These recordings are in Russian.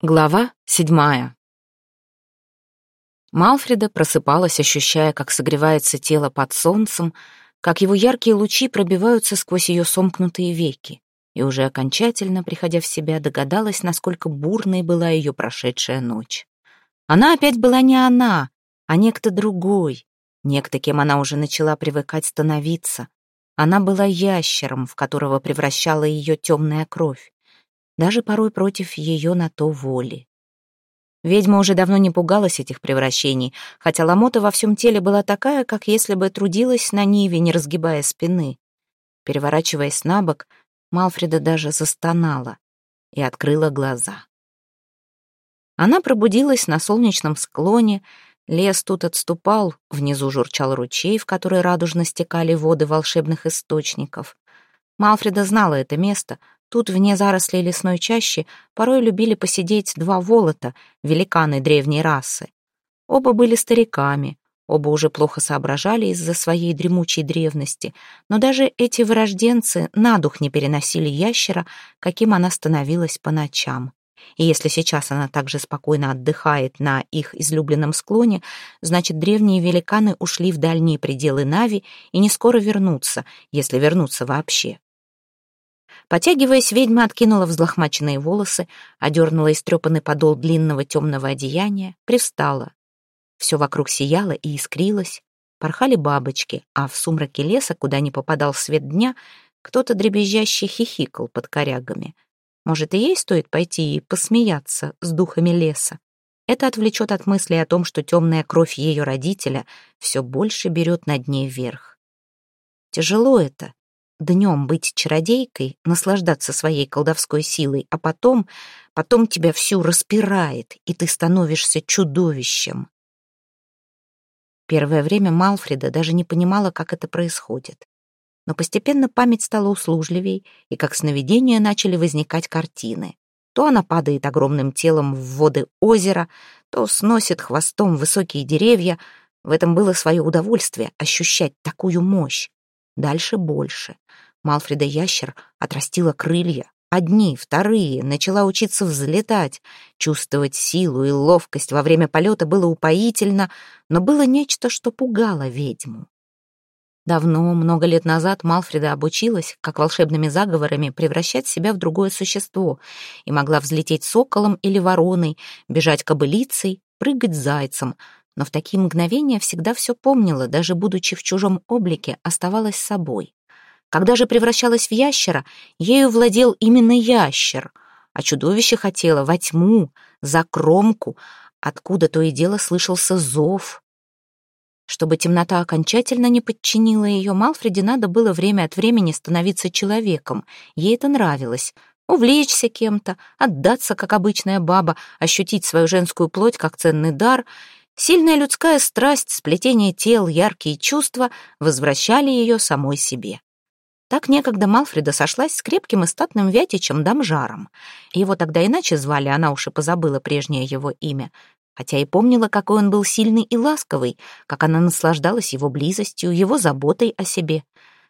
Глава седьмая. Малфреда просыпалась, ощущая, как согревается тело под солнцем, как его яркие лучи пробиваются сквозь ее сомкнутые веки, и уже окончательно, приходя в себя, догадалась, насколько бурной была ее прошедшая ночь. Она опять была не она, а некто другой, некто, кем она уже начала привыкать становиться. Она была ящером, в которого превращала ее темная кровь даже порой против ее на то воли. Ведьма уже давно не пугалась этих превращений, хотя ломота во всем теле была такая, как если бы трудилась на ниве, не разгибая спины. Переворачиваясь на бок, Малфреда даже застонала и открыла глаза. Она пробудилась на солнечном склоне, лес тут отступал, внизу журчал ручей, в который радужно стекали воды волшебных источников. Малфреда знала это место, Тут, вне зарослей лесной чащи, порой любили посидеть два волота, великаны древней расы. Оба были стариками, оба уже плохо соображали из-за своей дремучей древности, но даже эти вырожденцы на дух не переносили ящера, каким она становилась по ночам. И если сейчас она также спокойно отдыхает на их излюбленном склоне, значит, древние великаны ушли в дальние пределы Нави и не скоро вернутся, если вернутся вообще. Потягиваясь, ведьма откинула взлохмаченные волосы, одернула истрепанный подол длинного темного одеяния, привстала. Все вокруг сияло и искрилось, порхали бабочки, а в сумраке леса, куда не попадал свет дня, кто-то дребезжаще хихикал под корягами. Может, и ей стоит пойти и посмеяться с духами леса. Это отвлечет от мысли о том, что темная кровь ее родителя все больше берет над ней верх. Тяжело это днем быть чародейкой, наслаждаться своей колдовской силой, а потом, потом тебя всю распирает, и ты становишься чудовищем. Первое время Малфреда даже не понимала, как это происходит. Но постепенно память стала услужливей, и как сновидения начали возникать картины. То она падает огромным телом в воды озера, то сносит хвостом высокие деревья. В этом было свое удовольствие — ощущать такую мощь. Дальше больше. Малфреда Ящер отрастила крылья. Одни, вторые, начала учиться взлетать. Чувствовать силу и ловкость во время полета было упоительно, но было нечто, что пугало ведьму. Давно, много лет назад, Малфреда обучилась, как волшебными заговорами, превращать себя в другое существо и могла взлететь соколом или вороной, бежать кобылицей, прыгать зайцем, но в такие мгновения всегда все помнила, даже будучи в чужом облике, оставалась собой. Когда же превращалась в ящера, ею владел именно ящер, а чудовище хотело во тьму, за кромку, откуда то и дело слышался зов. Чтобы темнота окончательно не подчинила ее, Малфреде надо было время от времени становиться человеком. Ей это нравилось. Увлечься кем-то, отдаться, как обычная баба, ощутить свою женскую плоть как ценный дар. Сильная людская страсть, сплетение тел, яркие чувства возвращали ее самой себе. Так некогда Малфреда сошлась с крепким и статным Вятичем Дамжаром. Его тогда иначе звали, она уж и позабыла прежнее его имя. Хотя и помнила, какой он был сильный и ласковый, как она наслаждалась его близостью, его заботой о себе.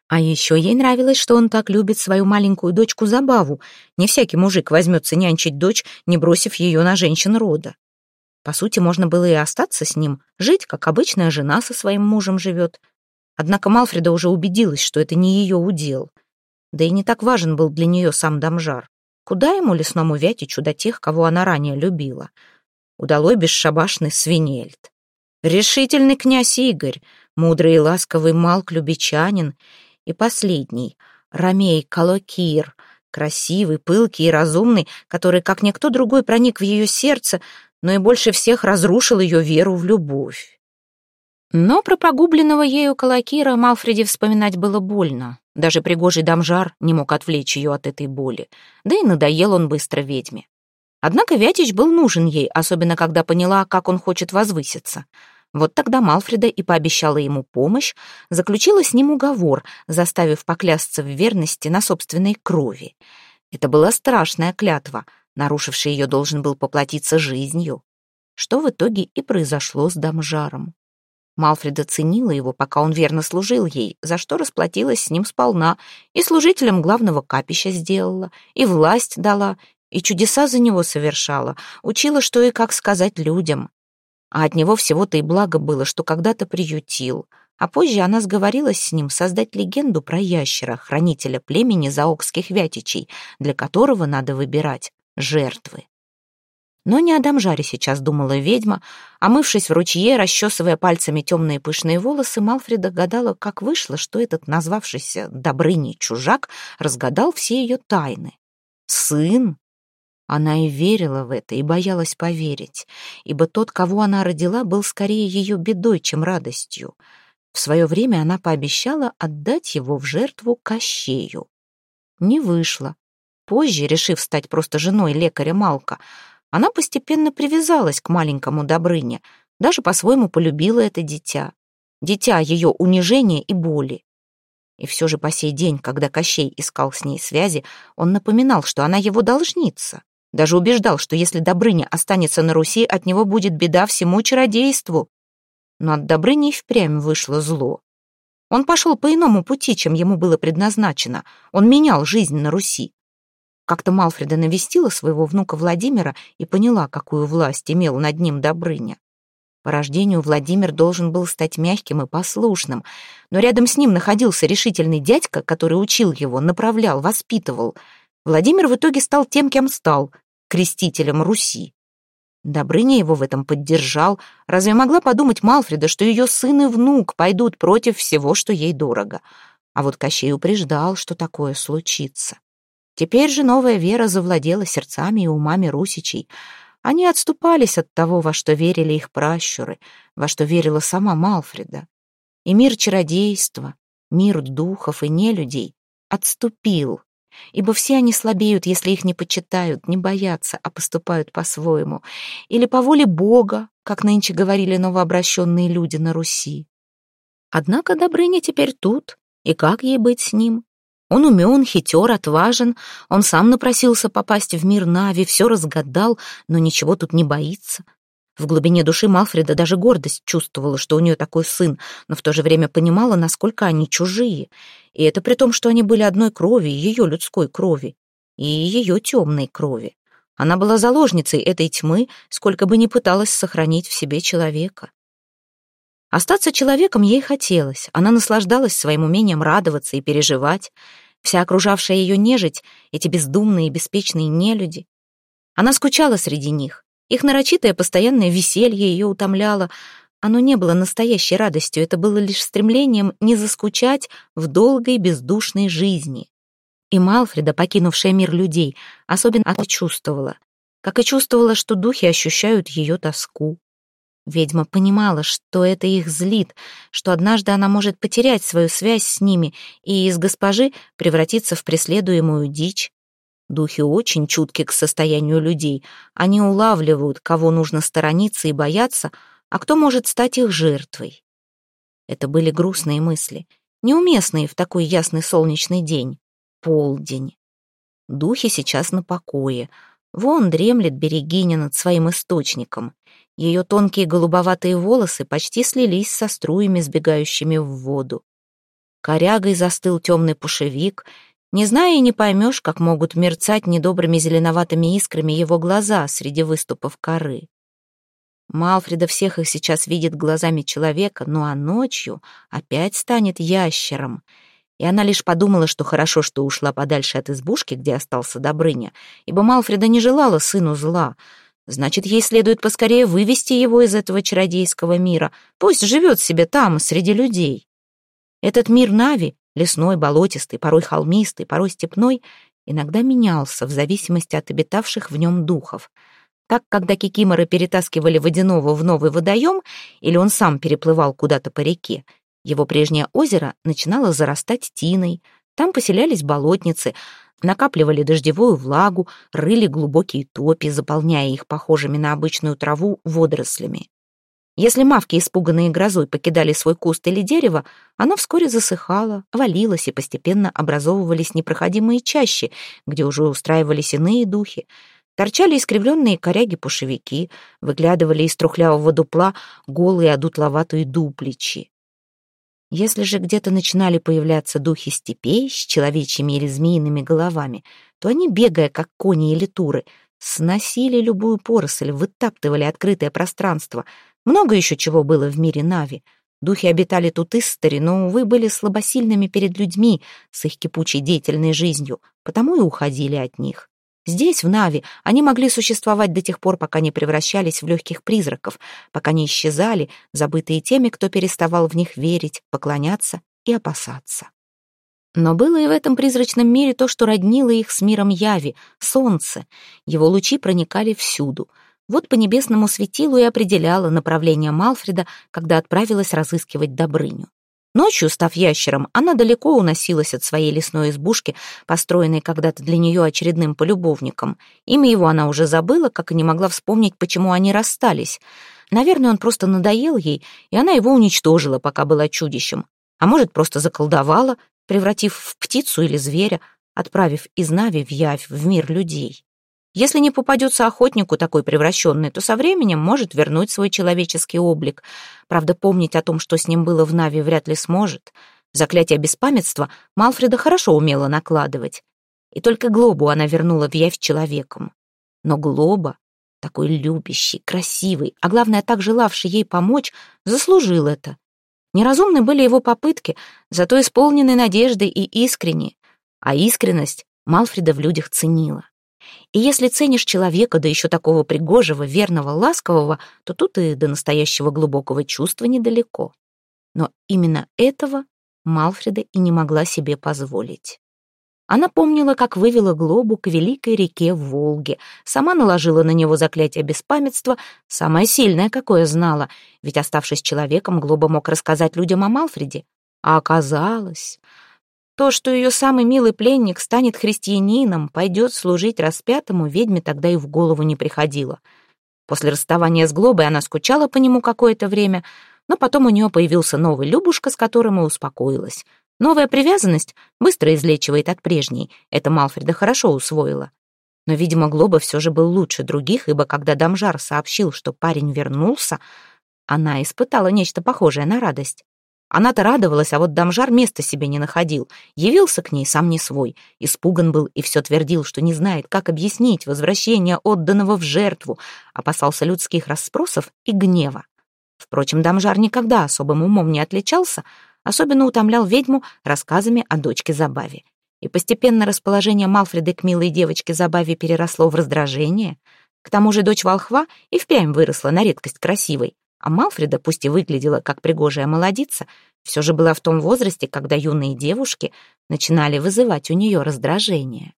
А еще ей нравилось, что он так любит свою маленькую дочку Забаву. Не всякий мужик возьмется нянчить дочь, не бросив ее на женщин рода. По сути, можно было и остаться с ним, жить, как обычная жена со своим мужем живет. Однако Малфреда уже убедилась, что это не ее удел. Да и не так важен был для нее сам Дамжар. Куда ему, лесному Вятичу, до тех, кого она ранее любила? Удалой бесшабашный свинельт. Решительный князь Игорь, мудрый и ласковый Малк-любичанин. И последний, Ромей Калокир, красивый, пылкий и разумный, который, как никто другой, проник в ее сердце, но и больше всех разрушил ее веру в любовь. Но про погубленного ею Калакира Малфреди вспоминать было больно. Даже пригожий дамжар не мог отвлечь ее от этой боли. Да и надоел он быстро ведьме. Однако Вятич был нужен ей, особенно когда поняла, как он хочет возвыситься. Вот тогда Малфреда и пообещала ему помощь, заключила с ним уговор, заставив поклясться в верности на собственной крови. Это была страшная клятва, нарушивший ее должен был поплатиться жизнью. Что в итоге и произошло с Дамжаром. Малфреда ценила его, пока он верно служил ей, за что расплатилась с ним сполна, и служителем главного капища сделала, и власть дала, и чудеса за него совершала, учила, что и как сказать людям. А от него всего-то и благо было, что когда-то приютил. А позже она сговорилась с ним создать легенду про ящера, хранителя племени заокских вятичей, для которого надо выбирать жертвы. Но не о Дамжаре сейчас думала ведьма, омывшись в ручье, расчесывая пальцами темные пышные волосы, Малфреда гадала, как вышло, что этот назвавшийся Добрыней чужак разгадал все ее тайны. Сын она и верила в это, и боялась поверить, ибо тот, кого она родила, был скорее ее бедой, чем радостью. В свое время она пообещала отдать его в жертву Кощею. Не вышло. Позже, решив стать просто женой лекаря Малка, она постепенно привязалась к маленькому Добрыне, даже по-своему полюбила это дитя. Дитя ее унижения и боли. И все же по сей день, когда Кощей искал с ней связи, он напоминал, что она его должница. Даже убеждал, что если Добрыня останется на Руси, от него будет беда всему чародейству. Но от Добрыни впрямь вышло зло. Он пошел по иному пути, чем ему было предназначено. Он менял жизнь на Руси. Как-то Малфреда навестила своего внука Владимира и поняла, какую власть имел над ним Добрыня. По рождению Владимир должен был стать мягким и послушным, но рядом с ним находился решительный дядька, который учил его, направлял, воспитывал — Владимир в итоге стал тем, кем стал, крестителем Руси. Добрыня его в этом поддержал. Разве могла подумать Малфреда, что ее сын и внук пойдут против всего, что ей дорого? А вот Кощей упреждал, что такое случится. Теперь же новая вера завладела сердцами и умами русичей. Они отступались от того, во что верили их пращуры, во что верила сама Малфреда. И мир чародейства, мир духов и нелюдей отступил ибо все они слабеют, если их не почитают, не боятся, а поступают по-своему, или по воле Бога, как нынче говорили новообращенные люди на Руси. Однако Добрыня теперь тут, и как ей быть с ним? Он умен, хитер, отважен, он сам напросился попасть в мир Нави, все разгадал, но ничего тут не боится. В глубине души Малфреда даже гордость чувствовала, что у нее такой сын, но в то же время понимала, насколько они чужие. И это при том, что они были одной крови, ее людской крови, и ее темной крови. Она была заложницей этой тьмы, сколько бы ни пыталась сохранить в себе человека. Остаться человеком ей хотелось, она наслаждалась своим умением радоваться и переживать. Вся окружавшая ее нежить, эти бездумные и беспечные нелюди. Она скучала среди них, их нарочитое постоянное веселье ее утомляло. Оно не было настоящей радостью, это было лишь стремлением не заскучать в долгой бездушной жизни. И Малфреда, покинувшая мир людей, особенно это чувствовала, как и чувствовала, что духи ощущают ее тоску. Ведьма понимала, что это их злит, что однажды она может потерять свою связь с ними и из госпожи превратиться в преследуемую дичь. Духи очень чутки к состоянию людей. Они улавливают, кого нужно сторониться и бояться, а кто может стать их жертвой. Это были грустные мысли, неуместные в такой ясный солнечный день. Полдень. Духи сейчас на покое. Вон дремлет Берегиня над своим источником. Ее тонкие голубоватые волосы почти слились со струями, сбегающими в воду. Корягой застыл темный пушевик — не зная и не поймешь, как могут мерцать недобрыми зеленоватыми искрами его глаза среди выступов коры. Малфреда всех их сейчас видит глазами человека, ну а ночью опять станет ящером. И она лишь подумала, что хорошо, что ушла подальше от избушки, где остался Добрыня, ибо Малфреда не желала сыну зла. Значит, ей следует поскорее вывести его из этого чародейского мира. Пусть живет себе там, среди людей. Этот мир Нави лесной, болотистый, порой холмистый, порой степной, иногда менялся в зависимости от обитавших в нем духов. Так, когда кикиморы перетаскивали водяного в новый водоем, или он сам переплывал куда-то по реке, его прежнее озеро начинало зарастать тиной, там поселялись болотницы, накапливали дождевую влагу, рыли глубокие топи, заполняя их похожими на обычную траву водорослями. Если мавки, испуганные грозой, покидали свой куст или дерево, оно вскоре засыхало, валилось, и постепенно образовывались непроходимые чащи, где уже устраивались иные духи. Торчали искривленные коряги-пушевики, выглядывали из трухлявого дупла голые одутловатые дупличи. Если же где-то начинали появляться духи степей с человечьими или змеиными головами, то они, бегая как кони или туры, сносили любую поросль, вытаптывали открытое пространство. Много еще чего было в мире Нави. Духи обитали тут истори, но, увы, были слабосильными перед людьми с их кипучей деятельной жизнью, потому и уходили от них. Здесь, в Нави, они могли существовать до тех пор, пока не превращались в легких призраков, пока не исчезали, забытые теми, кто переставал в них верить, поклоняться и опасаться. Но было и в этом призрачном мире то, что роднило их с миром Яви — солнце. Его лучи проникали всюду. Вот по небесному светилу и определяла направление Малфреда, когда отправилась разыскивать Добрыню. Ночью, став ящером, она далеко уносилась от своей лесной избушки, построенной когда-то для нее очередным полюбовником. Имя его она уже забыла, как и не могла вспомнить, почему они расстались. Наверное, он просто надоел ей, и она его уничтожила, пока была чудищем. А может, просто заколдовала, превратив в птицу или зверя, отправив из Нави в Явь, в мир людей. Если не попадется охотнику такой превращенный, то со временем может вернуть свой человеческий облик. Правда, помнить о том, что с ним было в Нави, вряд ли сможет. Заклятие беспамятства Малфреда хорошо умела накладывать. И только Глобу она вернула в явь человеком. Но Глоба, такой любящий, красивый, а главное, так желавший ей помочь, заслужил это. Неразумны были его попытки, зато исполнены надежды и искренние. А искренность Малфреда в людях ценила. И если ценишь человека, да еще такого пригожего, верного, ласкового, то тут и до настоящего глубокого чувства недалеко. Но именно этого Малфреда и не могла себе позволить. Она помнила, как вывела Глобу к великой реке Волге, сама наложила на него заклятие беспамятства, самое сильное, какое знала, ведь, оставшись человеком, Глоба мог рассказать людям о Малфреде. А оказалось, то, что ее самый милый пленник станет христианином, пойдет служить распятому, ведьме тогда и в голову не приходило. После расставания с Глобой она скучала по нему какое-то время, но потом у нее появился новый Любушка, с которым и успокоилась. Новая привязанность быстро излечивает от прежней, это Малфреда хорошо усвоила. Но, видимо, Глоба все же был лучше других, ибо когда Дамжар сообщил, что парень вернулся, она испытала нечто похожее на радость. Она-то радовалась, а вот Дамжар места себе не находил. Явился к ней сам не свой. Испуган был и все твердил, что не знает, как объяснить возвращение отданного в жертву. Опасался людских расспросов и гнева. Впрочем, Дамжар никогда особым умом не отличался, особенно утомлял ведьму рассказами о дочке Забаве. И постепенно расположение Малфреды к милой девочке Забаве переросло в раздражение. К тому же дочь волхва и впрямь выросла на редкость красивой. А Малфреда, пусть и выглядела как пригожая молодица, все же была в том возрасте, когда юные девушки начинали вызывать у нее раздражение.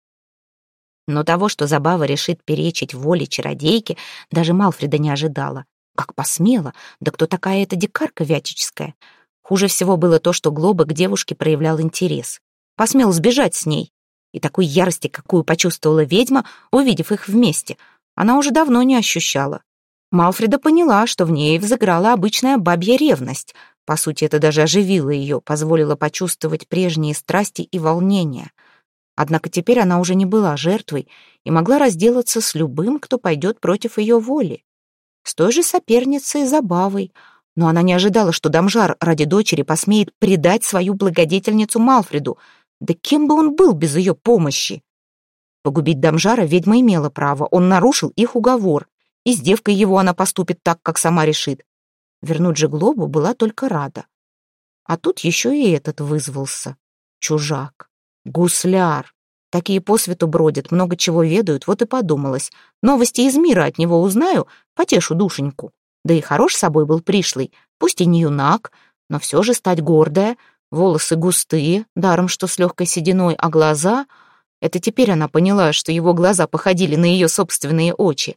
Но того, что Забава решит перечить воле чародейки, даже Малфреда не ожидала. Как посмела? Да кто такая эта дикарка вятическая? Хуже всего было то, что Глоба к девушке проявлял интерес. Посмел сбежать с ней. И такой ярости, какую почувствовала ведьма, увидев их вместе, она уже давно не ощущала. Малфреда поняла, что в ней взыграла обычная бабья ревность. По сути, это даже оживило ее, позволило почувствовать прежние страсти и волнения. Однако теперь она уже не была жертвой и могла разделаться с любым, кто пойдет против ее воли. С той же соперницей Забавой, но она не ожидала, что Дамжар ради дочери посмеет предать свою благодетельницу Малфреду. Да кем бы он был без ее помощи? Погубить Дамжара ведьма имела право, он нарушил их уговор и с девкой его она поступит так, как сама решит. Вернуть же Глобу была только рада. А тут еще и этот вызвался. Чужак. Гусляр. Такие по свету бродят, много чего ведают, вот и подумалось. Новости из мира от него узнаю, потешу душеньку. Да и хорош собой был пришлый, пусть и не юнак, но все же стать гордая, волосы густые, даром что с легкой сединой, а глаза... Это теперь она поняла, что его глаза походили на ее собственные очи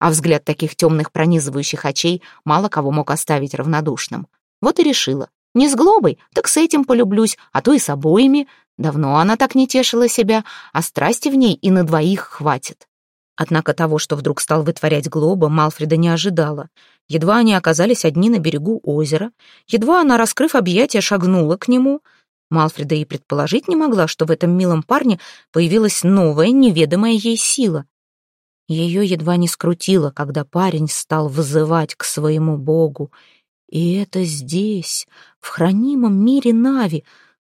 а взгляд таких темных пронизывающих очей мало кого мог оставить равнодушным. Вот и решила. Не с Глобой, так с этим полюблюсь, а то и с обоими. Давно она так не тешила себя, а страсти в ней и на двоих хватит. Однако того, что вдруг стал вытворять Глоба, Малфреда не ожидала. Едва они оказались одни на берегу озера, едва она, раскрыв объятия, шагнула к нему. Малфреда и предположить не могла, что в этом милом парне появилась новая, неведомая ей сила. Ее едва не скрутило, когда парень стал вызывать к своему богу. И это здесь, в хранимом мире Нави.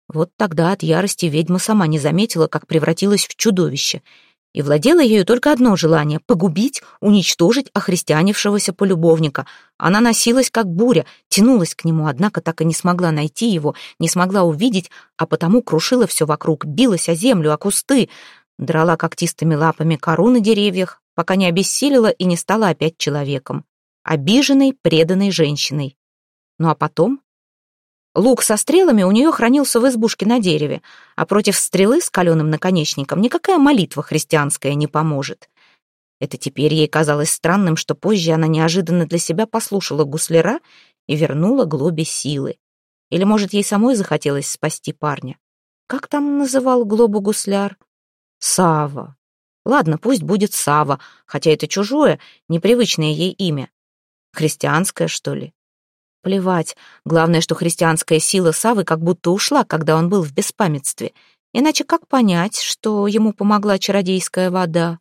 Вот тогда от ярости ведьма сама не заметила, как превратилась в чудовище. И владело ею только одно желание — погубить, уничтожить охристианившегося полюбовника. Она носилась, как буря, тянулась к нему, однако так и не смогла найти его, не смогла увидеть, а потому крушила все вокруг, билась о землю, о кусты, драла когтистыми лапами кору на деревьях, пока не обессилила и не стала опять человеком. Обиженной, преданной женщиной. Ну а потом Лук со стрелами у нее хранился в избушке на дереве, а против стрелы с каленым наконечником никакая молитва христианская не поможет. Это теперь ей казалось странным, что позже она неожиданно для себя послушала гусляра и вернула Глобе силы. Или, может, ей самой захотелось спасти парня. Как там называл Глобу гусляр? Сава. Ладно, пусть будет Сава, хотя это чужое, непривычное ей имя. Христианское, что ли? Плевать. Главное, что христианская сила Савы как будто ушла, когда он был в беспамятстве. Иначе как понять, что ему помогла чародейская вода?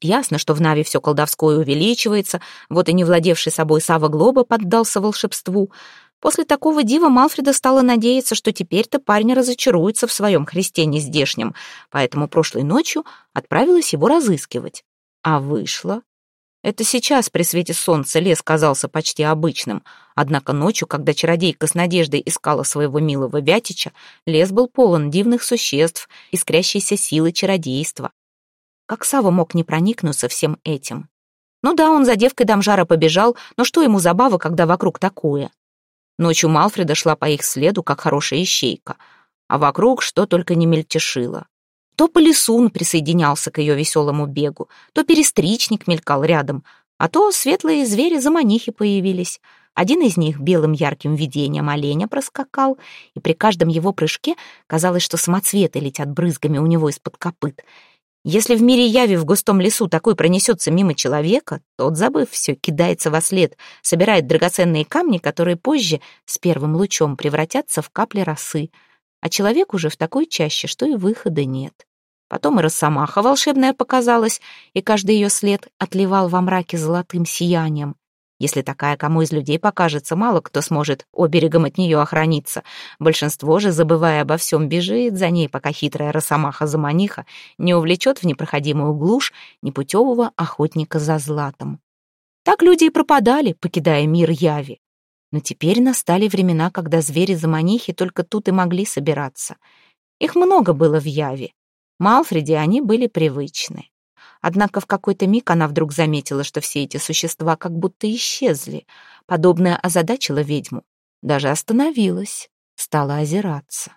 Ясно, что в Нави все колдовское увеличивается, вот и не владевший собой Сава Глоба поддался волшебству. После такого дива Малфреда стала надеяться, что теперь-то парень разочаруется в своем Христе нездешнем, поэтому прошлой ночью отправилась его разыскивать. А вышло это сейчас при свете солнца лес казался почти обычным, однако ночью, когда чародейка с надеждой искала своего милого Вятича, лес был полон дивных существ, искрящейся силы чародейства. Как Сава мог не проникнуться всем этим? Ну да, он за девкой Дамжара побежал, но что ему забава, когда вокруг такое? Ночью Малфреда шла по их следу, как хорошая ищейка, а вокруг что только не мельтешило. То Полисун присоединялся к ее веселому бегу, то перестричник мелькал рядом, а то светлые звери-заманихи появились. Один из них белым ярким видением оленя проскакал, и при каждом его прыжке казалось, что самоцветы летят брызгами у него из-под копыт. Если в мире яви в густом лесу такой пронесется мимо человека, тот, забыв все, кидается во след, собирает драгоценные камни, которые позже с первым лучом превратятся в капли росы. А человек уже в такой чаще, что и выхода нет. Потом и росомаха волшебная показалась, и каждый ее след отливал во мраке золотым сиянием. Если такая кому из людей покажется, мало кто сможет оберегом от нее охраниться. Большинство же, забывая обо всем, бежит за ней, пока хитрая росомаха-заманиха не увлечет в непроходимую глушь непутевого охотника за златом. Так люди и пропадали, покидая мир яви. Но теперь настали времена, когда звери-заманихи только тут и могли собираться. Их много было в яви. Малфреди они были привычны. Однако в какой-то миг она вдруг заметила, что все эти существа как будто исчезли. Подобное озадачило ведьму. Даже остановилась, стала озираться.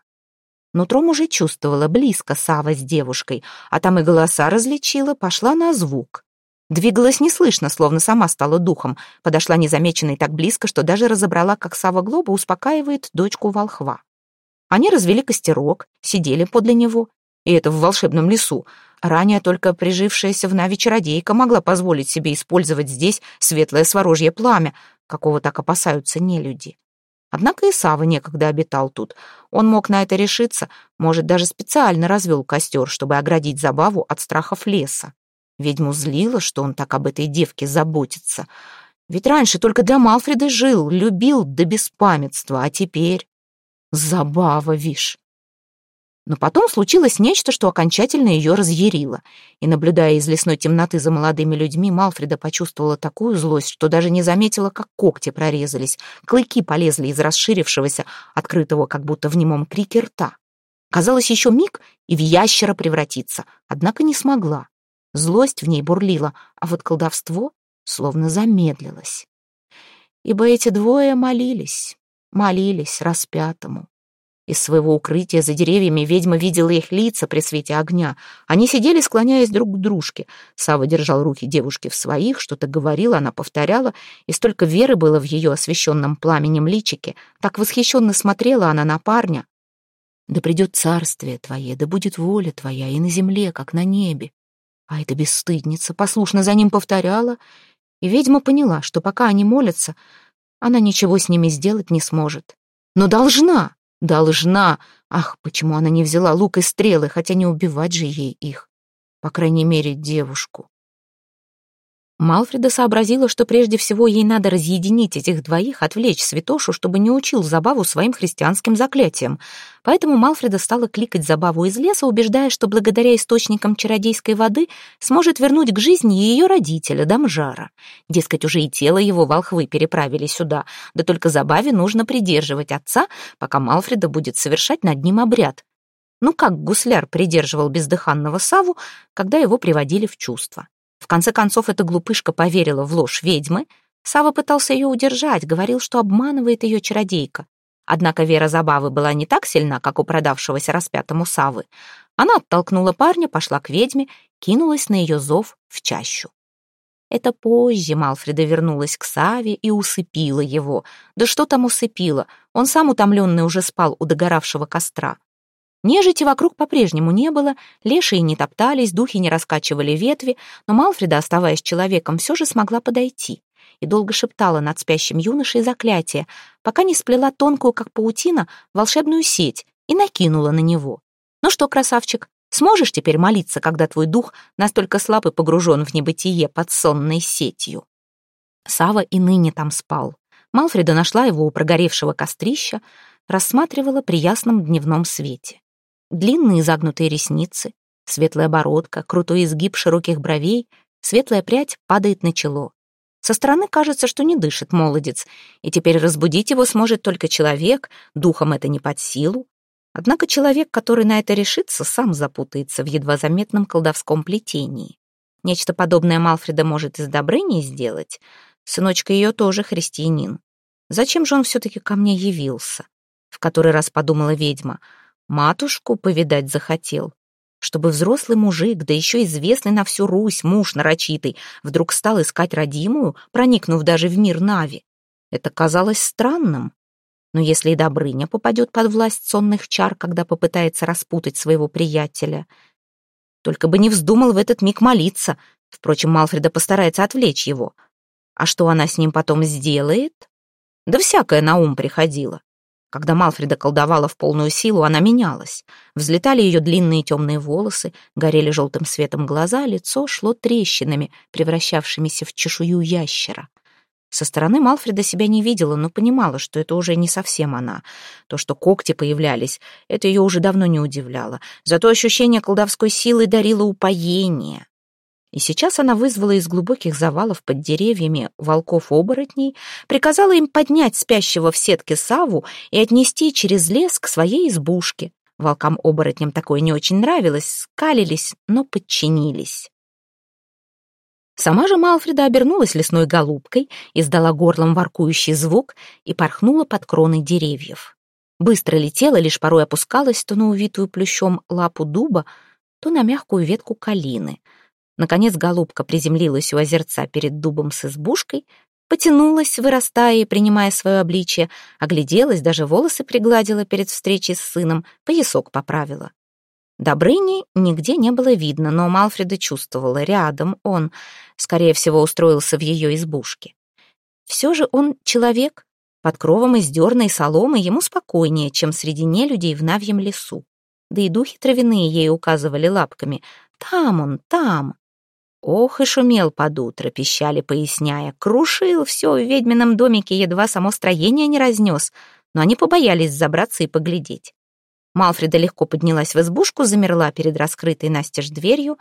Нутром уже чувствовала близко Сава с девушкой, а там и голоса различила, пошла на звук. Двигалась неслышно, словно сама стала духом, подошла незамеченной так близко, что даже разобрала, как Сава Глоба успокаивает дочку волхва. Они развели костерок, сидели подле него, и это в волшебном лесу. Ранее только прижившаяся в Нави чародейка могла позволить себе использовать здесь светлое сворожье пламя, какого так опасаются нелюди. Однако и Сава некогда обитал тут. Он мог на это решиться, может, даже специально развел костер, чтобы оградить забаву от страхов леса. Ведьму злило, что он так об этой девке заботится. Ведь раньше только для Малфреда жил, любил до беспамятства, а теперь... Забава, вишь. Но потом случилось нечто, что окончательно ее разъярило. И, наблюдая из лесной темноты за молодыми людьми, Малфреда почувствовала такую злость, что даже не заметила, как когти прорезались, клыки полезли из расширившегося, открытого как будто в немом крике рта. Казалось, еще миг и в ящера превратиться, однако не смогла. Злость в ней бурлила, а вот колдовство словно замедлилось. Ибо эти двое молились, молились распятому. Из своего укрытия за деревьями ведьма видела их лица при свете огня. Они сидели, склоняясь друг к дружке. Сава держал руки девушки в своих, что-то говорила, она повторяла, и столько веры было в ее освещенном пламенем личике. Так восхищенно смотрела она на парня. «Да придет царствие твое, да будет воля твоя и на земле, как на небе». А эта бесстыдница послушно за ним повторяла, и ведьма поняла, что пока они молятся, она ничего с ними сделать не сможет. Но должна! Должна. Ах, почему она не взяла лук и стрелы, хотя не убивать же ей их. По крайней мере, девушку. Малфреда сообразила, что прежде всего ей надо разъединить этих двоих, отвлечь Святошу, чтобы не учил Забаву своим христианским заклятием. Поэтому Малфреда стала кликать Забаву из леса, убеждая, что благодаря источникам чародейской воды сможет вернуть к жизни ее родителя, Дамжара. Дескать, уже и тело его волхвы переправили сюда, да только Забаве нужно придерживать отца, пока Малфреда будет совершать над ним обряд. Ну как гусляр придерживал бездыханного Саву, когда его приводили в чувство. В конце концов, эта глупышка поверила в ложь ведьмы. Сава пытался ее удержать, говорил, что обманывает ее чародейка. Однако вера забавы была не так сильна, как у продавшегося распятому Савы. Она оттолкнула парня, пошла к ведьме, кинулась на ее зов в чащу. Это позже Малфреда вернулась к Саве и усыпила его. Да что там усыпила? Он сам утомленный уже спал у догоравшего костра. Нежити вокруг по-прежнему не было, лешие не топтались, духи не раскачивали ветви, но Малфреда, оставаясь человеком, все же смогла подойти и долго шептала над спящим юношей заклятие, пока не сплела тонкую, как паутина, волшебную сеть и накинула на него. «Ну что, красавчик, сможешь теперь молиться, когда твой дух настолько слаб и погружен в небытие под сонной сетью?» Сава и ныне там спал. Малфреда нашла его у прогоревшего кострища, рассматривала при ясном дневном свете. Длинные загнутые ресницы, светлая бородка, крутой изгиб широких бровей, светлая прядь падает на чело. Со стороны кажется, что не дышит молодец, и теперь разбудить его сможет только человек, духом это не под силу. Однако человек, который на это решится, сам запутается в едва заметном колдовском плетении. Нечто подобное Малфреда может из Добрыни сделать. Сыночка ее тоже христианин. Зачем же он все-таки ко мне явился? В который раз подумала ведьма — Матушку повидать захотел, чтобы взрослый мужик, да еще известный на всю Русь муж нарочитый, вдруг стал искать родимую, проникнув даже в мир Нави. Это казалось странным. Но если и Добрыня попадет под власть сонных чар, когда попытается распутать своего приятеля, только бы не вздумал в этот миг молиться. Впрочем, Малфреда постарается отвлечь его. А что она с ним потом сделает? Да всякое на ум приходило. Когда Малфреда колдовала в полную силу, она менялась. Взлетали ее длинные темные волосы, горели желтым светом глаза, лицо шло трещинами, превращавшимися в чешую ящера. Со стороны Малфреда себя не видела, но понимала, что это уже не совсем она. То, что когти появлялись, это ее уже давно не удивляло. Зато ощущение колдовской силы дарило упоение. И сейчас она вызвала из глубоких завалов под деревьями волков-оборотней, приказала им поднять спящего в сетке Саву и отнести через лес к своей избушке. Волкам-оборотням такое не очень нравилось, скалились, но подчинились. Сама же Малфреда обернулась лесной голубкой, издала горлом воркующий звук и порхнула под кроной деревьев. Быстро летела, лишь порой опускалась то на увитую плющом лапу дуба, то на мягкую ветку калины — Наконец голубка приземлилась у озерца перед дубом с избушкой, потянулась, вырастая и принимая свое обличье, огляделась, даже волосы пригладила перед встречей с сыном, поясок поправила. Добрыни нигде не было видно, но Малфреда чувствовала, рядом он, скорее всего, устроился в ее избушке. Все же он человек, под кровом из дерной соломы ему спокойнее, чем среди нелюдей в Навьем лесу. Да и духи травяные ей указывали лапками. Там он, там. Ох и шумел под утро, пищали, поясняя. Крушил все в ведьмином домике, едва само строение не разнес. Но они побоялись забраться и поглядеть. Малфреда легко поднялась в избушку, замерла перед раскрытой настежь дверью.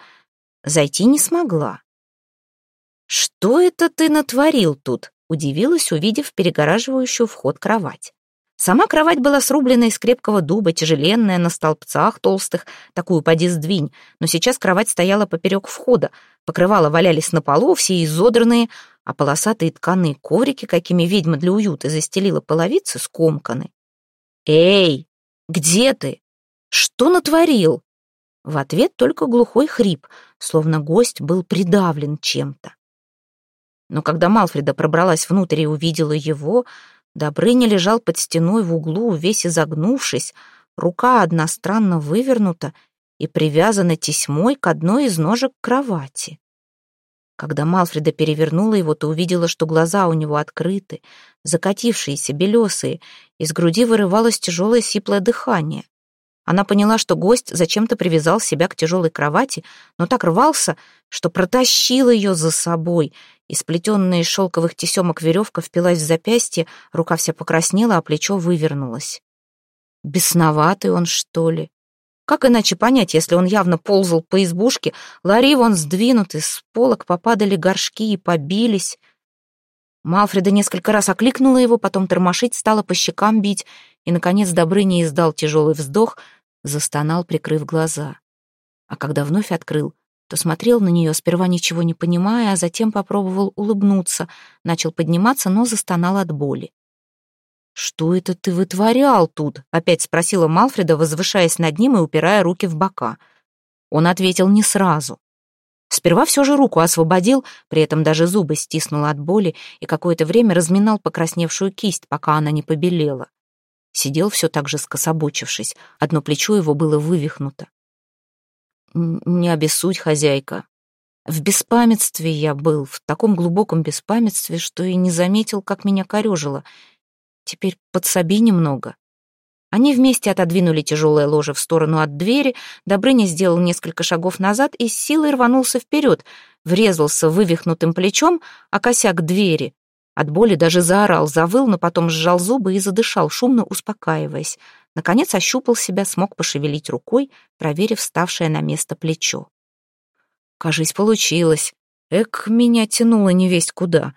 Зайти не смогла. «Что это ты натворил тут?» — удивилась, увидев перегораживающую вход кровать. Сама кровать была срублена из крепкого дуба, тяжеленная, на столбцах толстых, такую поди сдвинь, но сейчас кровать стояла поперек входа, покрывала валялись на полу, все изодранные, а полосатые тканые коврики, какими ведьма для уюта застелила половицы, скомканы. «Эй, где ты? Что натворил?» В ответ только глухой хрип, словно гость был придавлен чем-то. Но когда Малфреда пробралась внутрь и увидела его, Добрыня лежал под стеной в углу, весь изогнувшись, рука одна странно вывернута и привязана тесьмой к одной из ножек кровати. Когда Малфреда перевернула его, то увидела, что глаза у него открыты, закатившиеся, белесые, из груди вырывалось тяжелое сиплое дыхание. Она поняла, что гость зачем-то привязал себя к тяжелой кровати, но так рвался, что протащил ее за собой, и сплетенная из шелковых тесемок веревка впилась в запястье, рука вся покраснела, а плечо вывернулось. Бесноватый он, что ли? Как иначе понять, если он явно ползал по избушке, лари вон сдвинуты, с полок попадали горшки и побились. Малфреда несколько раз окликнула его, потом тормошить стала, по щекам бить, и, наконец, Добрыня издал тяжелый вздох, застонал, прикрыв глаза. А когда вновь открыл, то смотрел на нее, сперва ничего не понимая, а затем попробовал улыбнуться, начал подниматься, но застонал от боли. «Что это ты вытворял тут?» — опять спросила Малфреда, возвышаясь над ним и упирая руки в бока. Он ответил не сразу. Сперва все же руку освободил, при этом даже зубы стиснул от боли и какое-то время разминал покрасневшую кисть, пока она не побелела. Сидел все так же скособочившись, одно плечо его было вывихнуто. «Не обессудь, хозяйка. В беспамятстве я был, в таком глубоком беспамятстве, что и не заметил, как меня корежило. Теперь подсоби немного». Они вместе отодвинули тяжелое ложе в сторону от двери, Добрыня сделал несколько шагов назад и с силой рванулся вперед, врезался вывихнутым плечом, а косяк двери. От боли даже заорал, завыл, но потом сжал зубы и задышал, шумно успокаиваясь. Наконец ощупал себя, смог пошевелить рукой, проверив ставшее на место плечо. Кажись, получилось. Эк, меня тянуло невесть куда.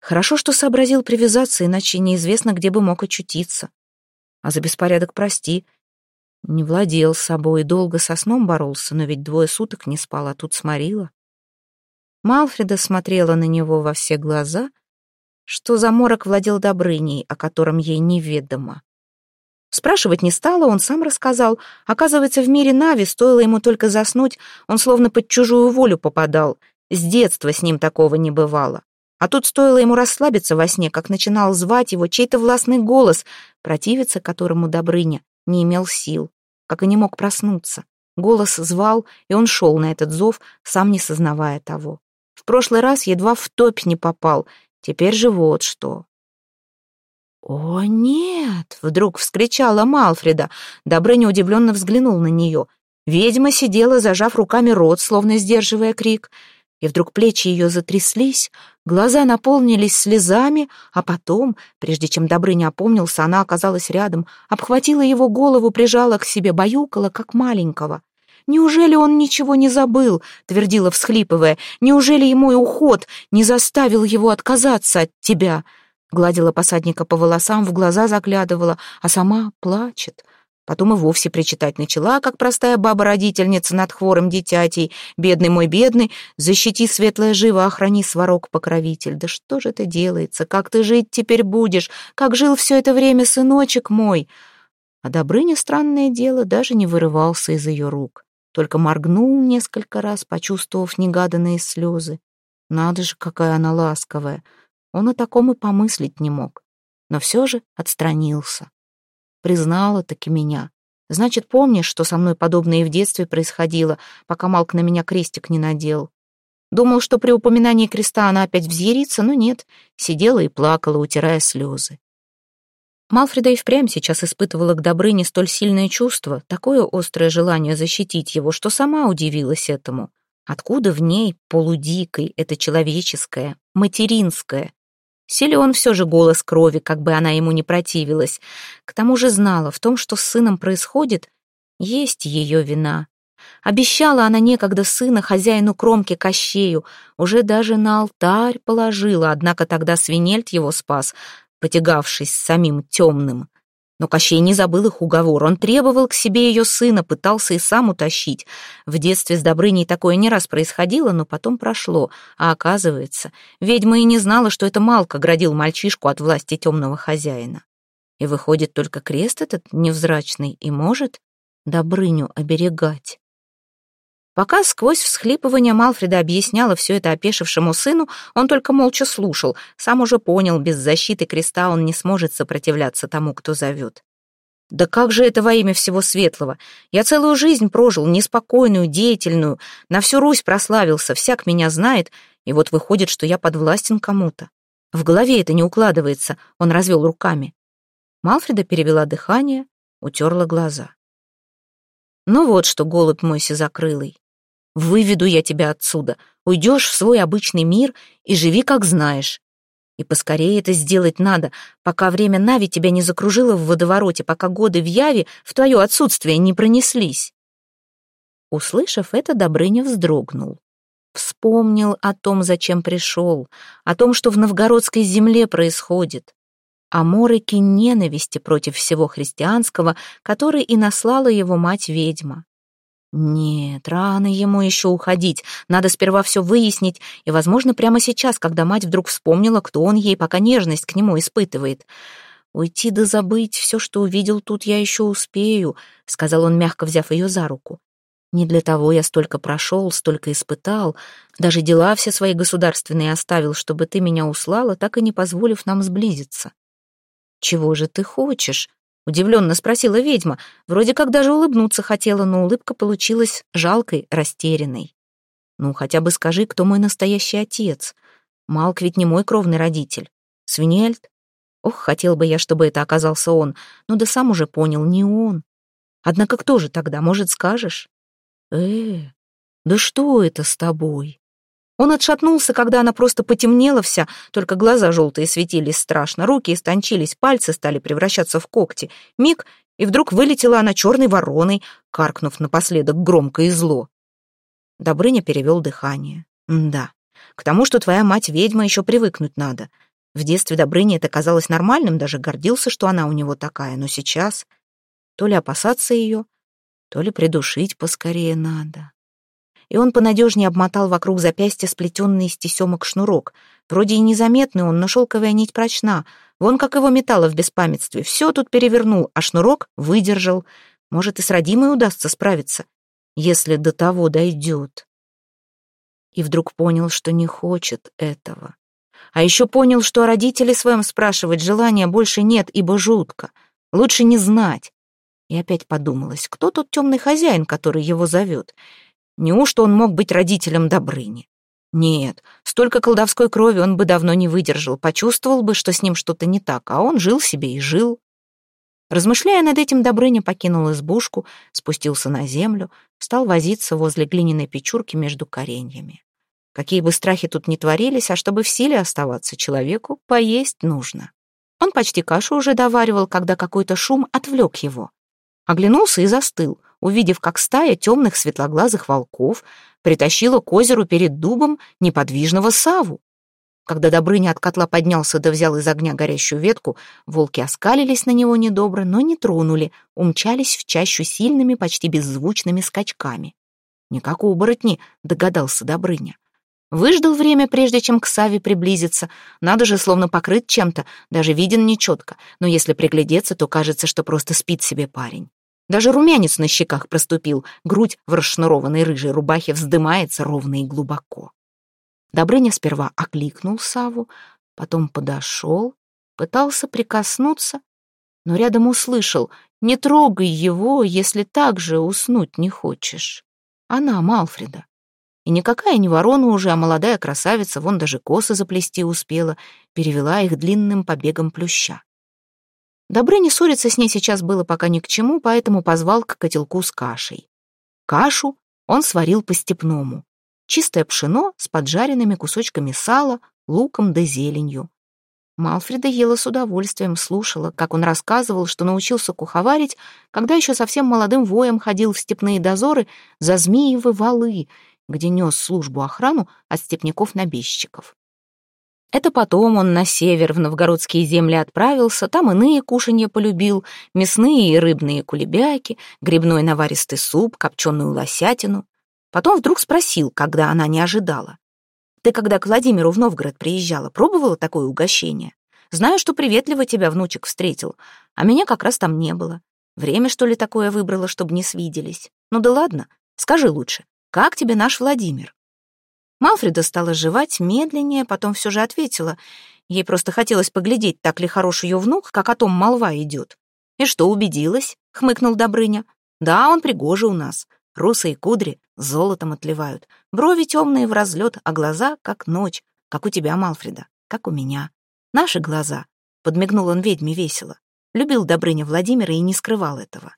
Хорошо, что сообразил привязаться, иначе неизвестно, где бы мог очутиться. А за беспорядок прости. Не владел собой, долго со сном боролся, но ведь двое суток не спал, а тут сморила. Малфреда смотрела на него во все глаза, что за морок владел Добрыней, о котором ей неведомо. Спрашивать не стала, он сам рассказал. Оказывается, в мире Нави стоило ему только заснуть, он словно под чужую волю попадал. С детства с ним такого не бывало. А тут стоило ему расслабиться во сне, как начинал звать его чей-то властный голос, противиться которому Добрыня не имел сил, как и не мог проснуться. Голос звал, и он шел на этот зов, сам не сознавая того. В прошлый раз едва в топь не попал, теперь же вот что. «О, нет!» — вдруг вскричала Малфреда. Добрыня удивленно взглянул на нее. Ведьма сидела, зажав руками рот, словно сдерживая крик — и вдруг плечи ее затряслись, глаза наполнились слезами, а потом, прежде чем Добрыня опомнился, она оказалась рядом, обхватила его голову, прижала к себе, баюкала, как маленького. «Неужели он ничего не забыл?» — твердила, всхлипывая. «Неужели и уход не заставил его отказаться от тебя?» Гладила посадника по волосам, в глаза заглядывала, а сама плачет. Потом и вовсе причитать начала, как простая баба-родительница над хворым дитятей. «Бедный мой бедный, защити светлое живо, охрани сварог-покровитель». Да что же это делается? Как ты жить теперь будешь? Как жил все это время сыночек мой? А Добрыня, странное дело, даже не вырывался из ее рук. Только моргнул несколько раз, почувствовав негаданные слезы. Надо же, какая она ласковая. Он о таком и помыслить не мог. Но все же отстранился. Признала таки меня. Значит, помнишь, что со мной подобное и в детстве происходило, пока Малк на меня крестик не надел? Думал, что при упоминании креста она опять взъярится, но нет. Сидела и плакала, утирая слезы. Малфреда и впрямь сейчас испытывала к Добрыне столь сильное чувство, такое острое желание защитить его, что сама удивилась этому. Откуда в ней, полудикой, это человеческое, материнское, Силен все же голос крови, как бы она ему не противилась. К тому же знала, в том, что с сыном происходит, есть ее вина. Обещала она некогда сына хозяину кромки Кощею, уже даже на алтарь положила, однако тогда свинельт его спас, потягавшись с самим темным. Но Кощей не забыл их уговор. Он требовал к себе ее сына, пытался и сам утащить. В детстве с Добрыней такое не раз происходило, но потом прошло. А оказывается, ведьма и не знала, что это Малка градил мальчишку от власти темного хозяина. И выходит, только крест этот невзрачный и может Добрыню оберегать. Пока сквозь всхлипывание Малфреда объясняла все это опешившему сыну, он только молча слушал, сам уже понял, без защиты креста он не сможет сопротивляться тому, кто зовет. «Да как же это во имя всего светлого? Я целую жизнь прожил, неспокойную, деятельную, на всю Русь прославился, всяк меня знает, и вот выходит, что я подвластен кому-то. В голове это не укладывается», — он развел руками. Малфреда перевела дыхание, утерла глаза. Ну вот что, голубь мой сизокрылый. Выведу я тебя отсюда, уйдешь в свой обычный мир и живи, как знаешь. И поскорее это сделать надо, пока время Нави тебя не закружило в водовороте, пока годы в Яве в твое отсутствие не пронеслись. Услышав это, Добрыня вздрогнул. Вспомнил о том, зачем пришел, о том, что в новгородской земле происходит, о мороке ненависти против всего христианского, который и наслала его мать-ведьма. Нет, рано ему еще уходить. Надо сперва все выяснить, и, возможно, прямо сейчас, когда мать вдруг вспомнила, кто он ей, пока нежность к нему испытывает. «Уйти да забыть, все, что увидел тут, я еще успею», — сказал он, мягко взяв ее за руку. «Не для того я столько прошел, столько испытал, даже дела все свои государственные оставил, чтобы ты меня услала, так и не позволив нам сблизиться». «Чего же ты хочешь?» Удивленно спросила ведьма. Вроде как даже улыбнуться хотела, но улыбка получилась жалкой, растерянной. «Ну, хотя бы скажи, кто мой настоящий отец. Малк ведь не мой кровный родитель. Свинельд? Ох, хотел бы я, чтобы это оказался он. Ну да сам уже понял, не он. Однако кто же тогда, может, скажешь? Э, да что это с тобой? Он отшатнулся, когда она просто потемнела вся, только глаза желтые светились страшно, руки истончились, пальцы стали превращаться в когти. Миг, и вдруг вылетела она черной вороной, каркнув напоследок громко и зло. Добрыня перевел дыхание. «Да, к тому, что твоя мать ведьма, еще привыкнуть надо. В детстве Добрыне это казалось нормальным, даже гордился, что она у него такая, но сейчас то ли опасаться ее, то ли придушить поскорее надо и он понадежнее обмотал вокруг запястья сплетенный из тесемок шнурок. Вроде и незаметный он, но шелковая нить прочна. Вон как его металло в беспамятстве. Все тут перевернул, а шнурок выдержал. Может, и с родимой удастся справиться, если до того дойдет. И вдруг понял, что не хочет этого. А еще понял, что о родителе своем спрашивать желания больше нет, ибо жутко. Лучше не знать. И опять подумалось, кто тот темный хозяин, который его зовет? Неужто он мог быть родителем Добрыни? Нет, столько колдовской крови он бы давно не выдержал, почувствовал бы, что с ним что-то не так, а он жил себе и жил. Размышляя над этим, Добрыня покинул избушку, спустился на землю, стал возиться возле глиняной печурки между кореньями. Какие бы страхи тут ни творились, а чтобы в силе оставаться человеку, поесть нужно. Он почти кашу уже доваривал, когда какой-то шум отвлек его. Оглянулся и застыл, увидев, как стая темных светлоглазых волков притащила к озеру перед дубом неподвижного саву. Когда Добрыня от котла поднялся да взял из огня горящую ветку, волки оскалились на него недобро, но не тронули, умчались в чащу сильными, почти беззвучными скачками. «Не как оборотни», — догадался Добрыня. Выждал время, прежде чем к Саве приблизиться. Надо же, словно покрыт чем-то, даже виден нечетко, но если приглядеться, то кажется, что просто спит себе парень. Даже румянец на щеках проступил, грудь в расшнурованной рыжей рубахе вздымается ровно и глубоко. Добрыня сперва окликнул Саву, потом подошел, пытался прикоснуться, но рядом услышал «Не трогай его, если так же уснуть не хочешь». Она, Малфреда. И никакая не ворона уже, а молодая красавица, вон даже косы заплести успела, перевела их длинным побегом плюща. Добрыне ссориться с ней сейчас было пока ни к чему, поэтому позвал к котелку с кашей. Кашу он сварил по-степному. Чистое пшено с поджаренными кусочками сала, луком да зеленью. Малфреда ела с удовольствием, слушала, как он рассказывал, что научился куховарить, когда еще совсем молодым воем ходил в степные дозоры за Змеевы валы, где нес службу охрану от степняков-набежчиков. Это потом он на север, в новгородские земли отправился, там иные кушанья полюбил, мясные и рыбные кулебяки, грибной наваристый суп, копченую лосятину. Потом вдруг спросил, когда она не ожидала. «Ты, когда к Владимиру в Новгород приезжала, пробовала такое угощение? Знаю, что приветливо тебя внучек встретил, а меня как раз там не было. Время, что ли, такое выбрала, чтобы не свиделись? Ну да ладно, скажи лучше, как тебе наш Владимир?» Малфреда стала жевать медленнее, потом все же ответила. Ей просто хотелось поглядеть, так ли хорош ее внук, как о том молва идет. «И что, убедилась?» — хмыкнул Добрыня. «Да, он пригожий у нас. Русые кудри золотом отливают. Брови темные в разлет, а глаза — как ночь. Как у тебя, Малфреда, как у меня. Наши глаза». Подмигнул он ведьме весело. Любил Добрыня Владимира и не скрывал этого.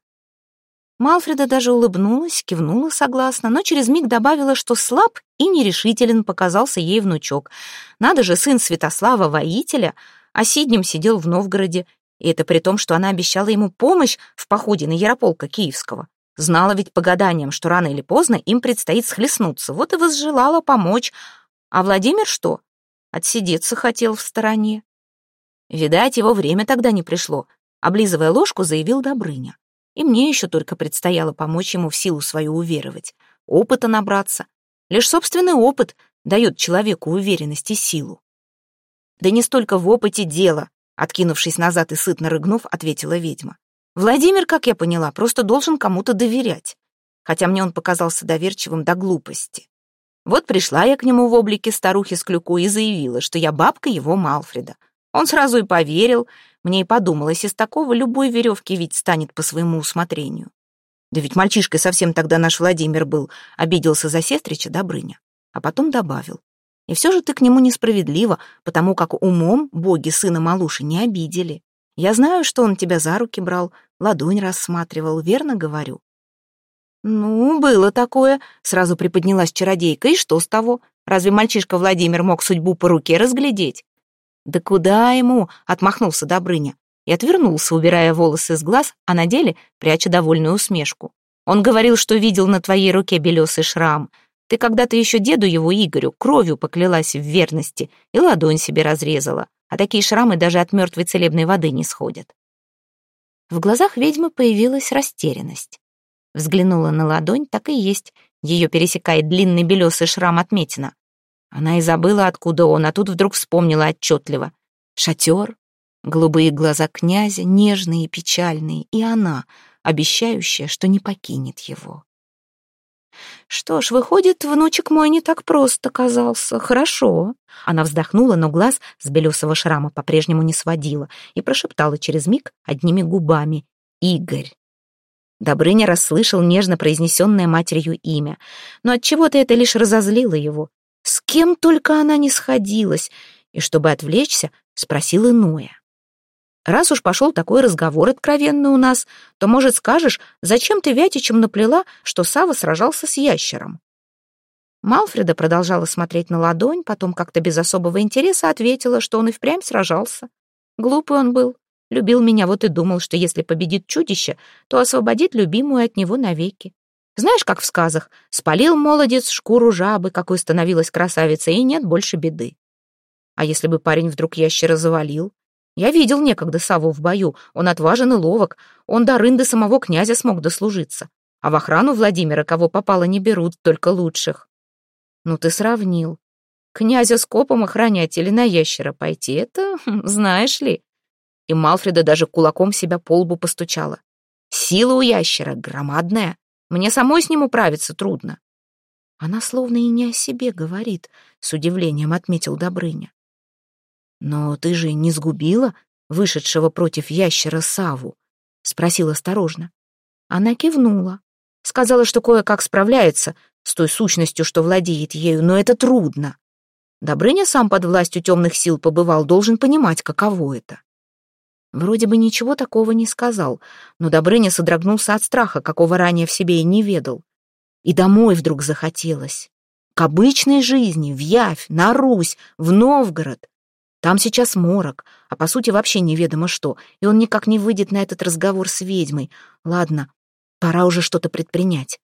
Малфреда даже улыбнулась, кивнула согласно, но через миг добавила, что слаб и нерешителен показался ей внучок. Надо же, сын Святослава, воителя, а Сиднем сидел в Новгороде, и это при том, что она обещала ему помощь в походе на Ярополка Киевского. Знала ведь по гаданиям, что рано или поздно им предстоит схлестнуться, вот и возжелала помочь. А Владимир что? Отсидеться хотел в стороне. Видать, его время тогда не пришло. Облизывая ложку, заявил Добрыня. И мне еще только предстояло помочь ему в силу свою уверовать. Опыта набраться. Лишь собственный опыт дает человеку уверенность и силу. Да не столько в опыте дело, откинувшись назад и сытно рыгнув, ответила ведьма. Владимир, как я поняла, просто должен кому-то доверять. Хотя мне он показался доверчивым до глупости. Вот пришла я к нему в облике старухи с клюкой и заявила, что я бабка его Малфреда. Он сразу и поверил, мне и подумалось, из такого любой веревки ведь станет по своему усмотрению. Да ведь мальчишкой совсем тогда наш Владимир был, обиделся за сестрича Добрыня. А потом добавил. И все же ты к нему несправедлива, потому как умом боги сына Малуши не обидели. Я знаю, что он тебя за руки брал, ладонь рассматривал, верно говорю? Ну, было такое, сразу приподнялась чародейка, и что с того? Разве мальчишка Владимир мог судьбу по руке разглядеть? «Да куда ему?» — отмахнулся Добрыня и отвернулся, убирая волосы с глаз, а на деле пряча довольную усмешку. «Он говорил, что видел на твоей руке белесый шрам. Ты когда-то еще деду его Игорю кровью поклялась в верности и ладонь себе разрезала, а такие шрамы даже от мертвой целебной воды не сходят». В глазах ведьмы появилась растерянность. Взглянула на ладонь, так и есть. Ее пересекает длинный белесый шрам отметина. Она и забыла, откуда он, а тут вдруг вспомнила отчетливо. Шатер, голубые глаза князя, нежные и печальные, и она, обещающая, что не покинет его. Что ж, выходит, внучек мой не так просто казался. Хорошо. Она вздохнула, но глаз с белесого шрама по-прежнему не сводила и прошептала через миг одними губами «Игорь». Добрыня расслышал нежно произнесенное матерью имя, но отчего-то это лишь разозлило его. С кем только она не сходилась, и, чтобы отвлечься, спросил иное. «Раз уж пошел такой разговор откровенный у нас, то, может, скажешь, зачем ты Вятичем наплела, что Сава сражался с ящером?» Малфреда продолжала смотреть на ладонь, потом как-то без особого интереса ответила, что он и впрямь сражался. Глупый он был, любил меня, вот и думал, что если победит чудище, то освободит любимую от него навеки. Знаешь, как в сказах, спалил молодец шкуру жабы, какой становилась красавица, и нет больше беды. А если бы парень вдруг ящера завалил? Я видел некогда Саву в бою, он отважен и ловок, он до рынды самого князя смог дослужиться. А в охрану Владимира кого попало не берут, только лучших. Ну ты сравнил. Князя с копом охранять или на ящера пойти, это, хм, знаешь ли. И Малфреда даже кулаком себя по лбу постучала. Сила у ящера громадная. Мне самой с ним управиться трудно. Она словно и не о себе говорит, с удивлением отметил Добрыня. Но ты же не сгубила вышедшего против ящера Саву? Спросил осторожно. Она кивнула. Сказала, что кое-как справляется с той сущностью, что владеет ею, но это трудно. Добрыня сам под властью темных сил побывал, должен понимать, каково это. Вроде бы ничего такого не сказал, но Добрыня содрогнулся от страха, какого ранее в себе и не ведал. И домой вдруг захотелось. К обычной жизни, в Явь, на Русь, в Новгород. Там сейчас морок, а по сути вообще неведомо что, и он никак не выйдет на этот разговор с ведьмой. Ладно, пора уже что-то предпринять.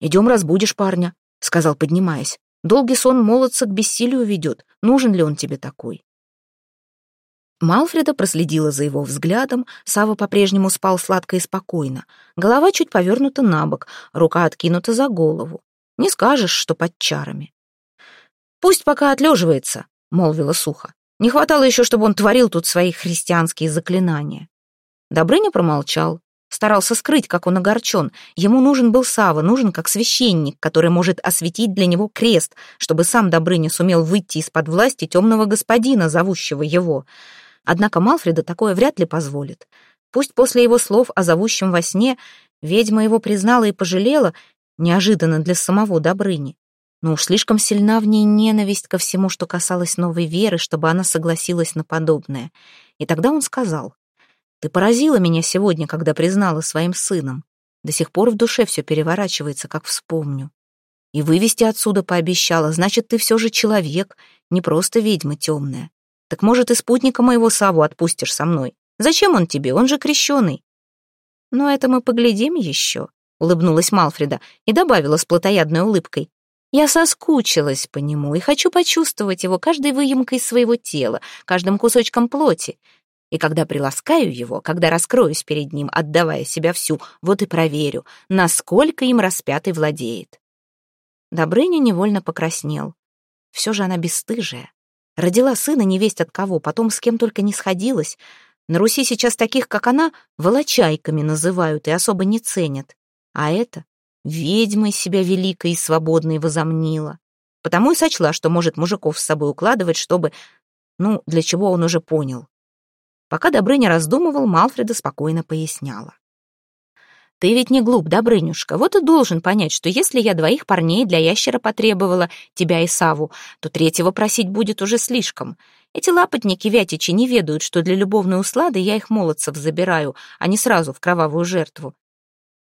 «Идем разбудишь парня», — сказал, поднимаясь. «Долгий сон молодца к бессилию ведет. Нужен ли он тебе такой?» Малфреда проследила за его взглядом, Сава по-прежнему спал сладко и спокойно. Голова чуть повернута на бок, рука откинута за голову. Не скажешь, что под чарами. «Пусть пока отлеживается», — молвила сухо. «Не хватало еще, чтобы он творил тут свои христианские заклинания». Добрыня промолчал, старался скрыть, как он огорчен. Ему нужен был Сава, нужен как священник, который может осветить для него крест, чтобы сам Добрыня сумел выйти из-под власти темного господина, зовущего его. Однако Малфреда такое вряд ли позволит. Пусть после его слов о зовущем во сне ведьма его признала и пожалела, неожиданно для самого Добрыни. Но уж слишком сильна в ней ненависть ко всему, что касалось новой веры, чтобы она согласилась на подобное. И тогда он сказал, «Ты поразила меня сегодня, когда признала своим сыном. До сих пор в душе все переворачивается, как вспомню. И вывести отсюда пообещала, значит, ты все же человек, не просто ведьма темная. Так может, и спутника моего Саву отпустишь со мной? Зачем он тебе? Он же крещеный. Но это мы поглядим еще, улыбнулась Малфреда и добавила с плотоядной улыбкой. Я соскучилась по нему и хочу почувствовать его каждой выемкой своего тела, каждым кусочком плоти. И когда приласкаю его, когда раскроюсь перед ним, отдавая себя всю, вот и проверю, насколько им распятый владеет. Добрыня невольно покраснел. Все же она бесстыжая. Родила сына невесть от кого, потом с кем только не сходилась. На Руси сейчас таких, как она, волочайками называют и особо не ценят. А это ведьмой себя великой и свободной возомнила. Потому и сочла, что может мужиков с собой укладывать, чтобы... Ну, для чего он уже понял. Пока Добрыня раздумывал, Малфреда спокойно поясняла. «Ты ведь не глуп, Добрынюшка, вот и должен понять, что если я двоих парней для ящера потребовала, тебя и Саву, то третьего просить будет уже слишком. Эти лапотники вятичи не ведают, что для любовной услады я их молодцев забираю, а не сразу в кровавую жертву.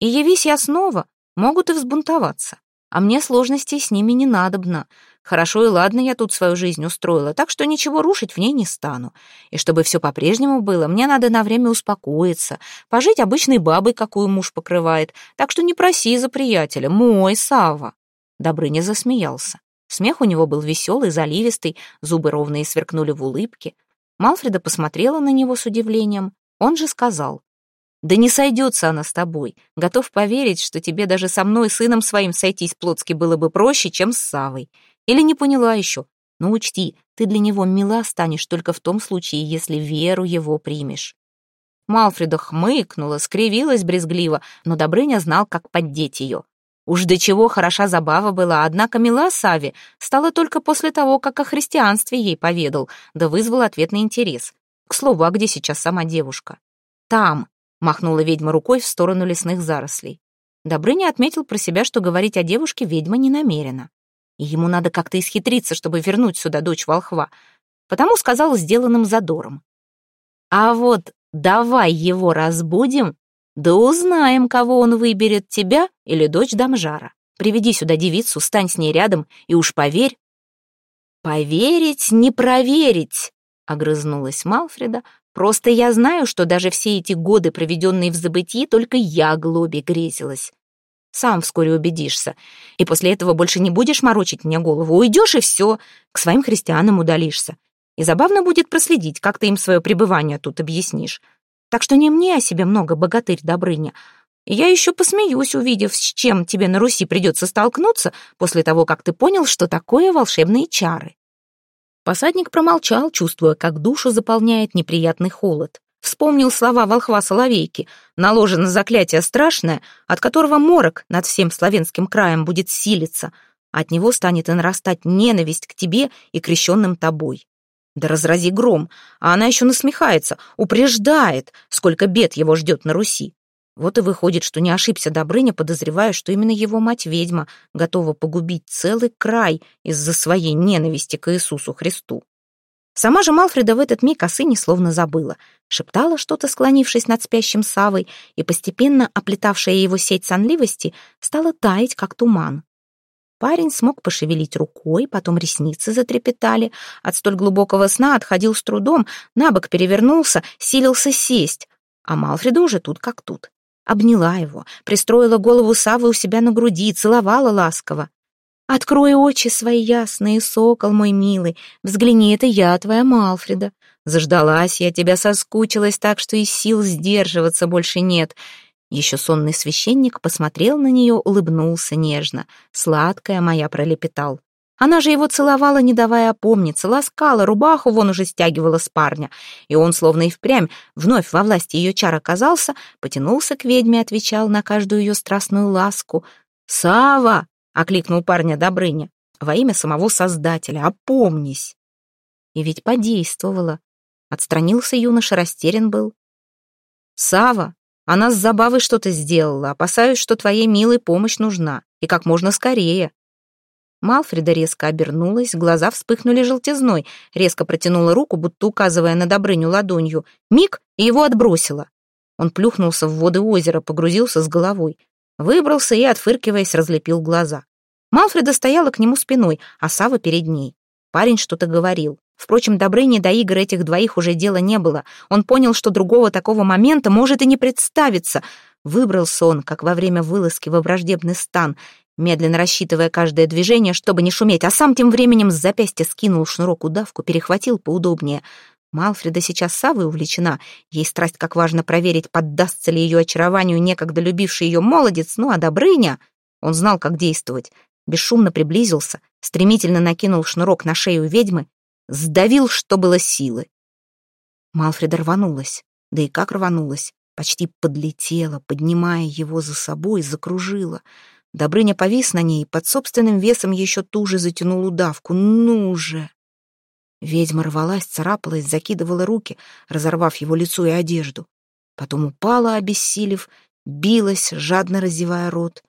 И явись я снова, Могут и взбунтоваться. А мне сложностей с ними не надобно. Хорошо и ладно я тут свою жизнь устроила, так что ничего рушить в ней не стану. И чтобы все по-прежнему было, мне надо на время успокоиться, пожить обычной бабой, какую муж покрывает. Так что не проси за приятеля, мой Сава. Добрыня засмеялся. Смех у него был веселый, заливистый, зубы ровные сверкнули в улыбке. Малфреда посмотрела на него с удивлением. Он же сказал, да не сойдется она с тобой. Готов поверить, что тебе даже со мной, сыном своим, сойтись плотски было бы проще, чем с Савой. Или не поняла еще. Но учти, ты для него мила станешь только в том случае, если веру его примешь. Малфреда хмыкнула, скривилась брезгливо, но Добрыня знал, как поддеть ее. Уж до чего хороша забава была, однако мила Саве стала только после того, как о христианстве ей поведал, да вызвал ответный интерес. К слову, а где сейчас сама девушка? Там, махнула ведьма рукой в сторону лесных зарослей. Добрыня отметил про себя, что говорить о девушке ведьма не намерена. И ему надо как-то исхитриться, чтобы вернуть сюда дочь волхва. Потому сказал сделанным задором. «А вот давай его разбудим, да узнаем, кого он выберет, тебя или дочь Дамжара. Приведи сюда девицу, стань с ней рядом, и уж поверь». «Поверить, не проверить», — огрызнулась Малфреда, Просто я знаю, что даже все эти годы, проведенные в забытии, только я глобе грезилась. Сам вскоре убедишься. И после этого больше не будешь морочить мне голову. Уйдешь и все, к своим христианам удалишься. И забавно будет проследить, как ты им свое пребывание тут объяснишь. Так что не мне о себе много, богатырь Добрыня. я еще посмеюсь, увидев, с чем тебе на Руси придется столкнуться после того, как ты понял, что такое волшебные чары. Посадник промолчал, чувствуя, как душу заполняет неприятный холод. Вспомнил слова волхва Соловейки. Наложено заклятие страшное, от которого морок над всем славянским краем будет силиться. От него станет и нарастать ненависть к тебе и крещенным тобой. Да разрази гром, а она еще насмехается, упреждает, сколько бед его ждет на Руси. Вот и выходит, что не ошибся Добрыня, подозревая, что именно его мать-ведьма готова погубить целый край из-за своей ненависти к Иисусу Христу. Сама же Малфреда в этот миг о сыне словно забыла, шептала что-то, склонившись над спящим Савой, и постепенно оплетавшая его сеть сонливости стала таять, как туман. Парень смог пошевелить рукой, потом ресницы затрепетали. От столь глубокого сна отходил с трудом, на бок перевернулся, силился сесть. А Малфреда уже тут как тут. Обняла его, пристроила голову Савы у себя на груди, целовала ласково. «Открой очи свои ясные, сокол мой милый, взгляни, это я, твоя Малфреда. Заждалась я тебя, соскучилась так, что и сил сдерживаться больше нет». Еще сонный священник посмотрел на нее, улыбнулся нежно. «Сладкая моя», — пролепетал. Она же его целовала, не давая опомниться, ласкала, рубаху вон уже стягивала с парня. И он, словно и впрямь, вновь во власти ее чар оказался, потянулся к ведьме, отвечал на каждую ее страстную ласку. «Сава!» — окликнул парня Добрыня. «Во имя самого Создателя, опомнись!» И ведь подействовало. Отстранился юноша, растерян был. «Сава, она с забавой что-то сделала. Опасаюсь, что твоей милой помощь нужна. И как можно скорее. Малфреда резко обернулась, глаза вспыхнули желтизной, резко протянула руку, будто указывая на Добрыню ладонью. Миг, и его отбросила. Он плюхнулся в воды озера, погрузился с головой. Выбрался и, отфыркиваясь, разлепил глаза. Малфреда стояла к нему спиной, а Сава перед ней. Парень что-то говорил. Впрочем, Добрыни до игр этих двоих уже дела не было. Он понял, что другого такого момента может и не представиться. Выбрался он, как во время вылазки во враждебный стан, медленно рассчитывая каждое движение, чтобы не шуметь, а сам тем временем с запястья скинул шнурок удавку, перехватил поудобнее. Малфреда сейчас Савой увлечена. Ей страсть как важно проверить, поддастся ли ее очарованию некогда любивший ее молодец, ну а Добрыня... Он знал, как действовать. Бесшумно приблизился, стремительно накинул шнурок на шею ведьмы, сдавил, что было силы. Малфреда рванулась, да и как рванулась, почти подлетела, поднимая его за собой, закружила — Добрыня повис на ней, под собственным весом еще туже затянул удавку. «Ну же!» Ведьма рвалась, царапалась, закидывала руки, разорвав его лицо и одежду. Потом упала, обессилев, билась, жадно разевая рот.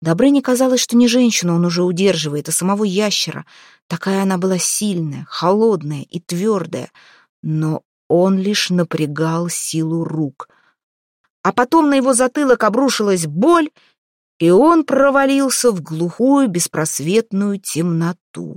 Добрыне казалось, что не женщину он уже удерживает, а самого ящера. Такая она была сильная, холодная и твердая. Но он лишь напрягал силу рук. А потом на его затылок обрушилась боль, и он провалился в глухую беспросветную темноту.